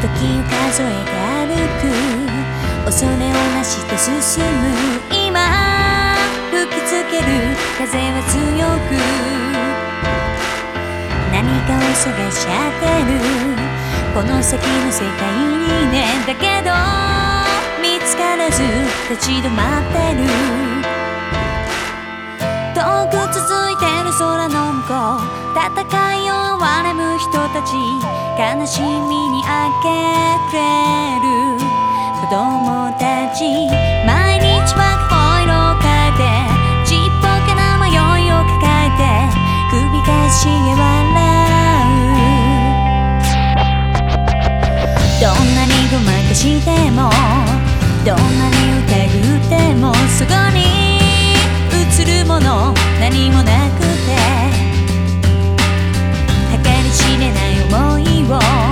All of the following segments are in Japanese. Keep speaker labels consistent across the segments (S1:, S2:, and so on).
S1: 時数えて歩く。恐れをなして進む今。吹きつける風は強く。何かを探し当てる。この先の世界にね。だけど見つからず立ち止まってる。遠く続いてる空の向こう。戦いを憐れむ人たち。悲しみにあけれる子供たち毎日は顔色を変えてちっぽけな迷いを抱えて首かしげ笑うどんなにごまかしても。どんなに疑ってもそこに映るもの何もなくて計り知れない想い。を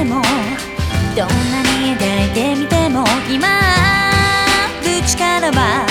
S1: てもどんなに抱いてみても今ある力は頼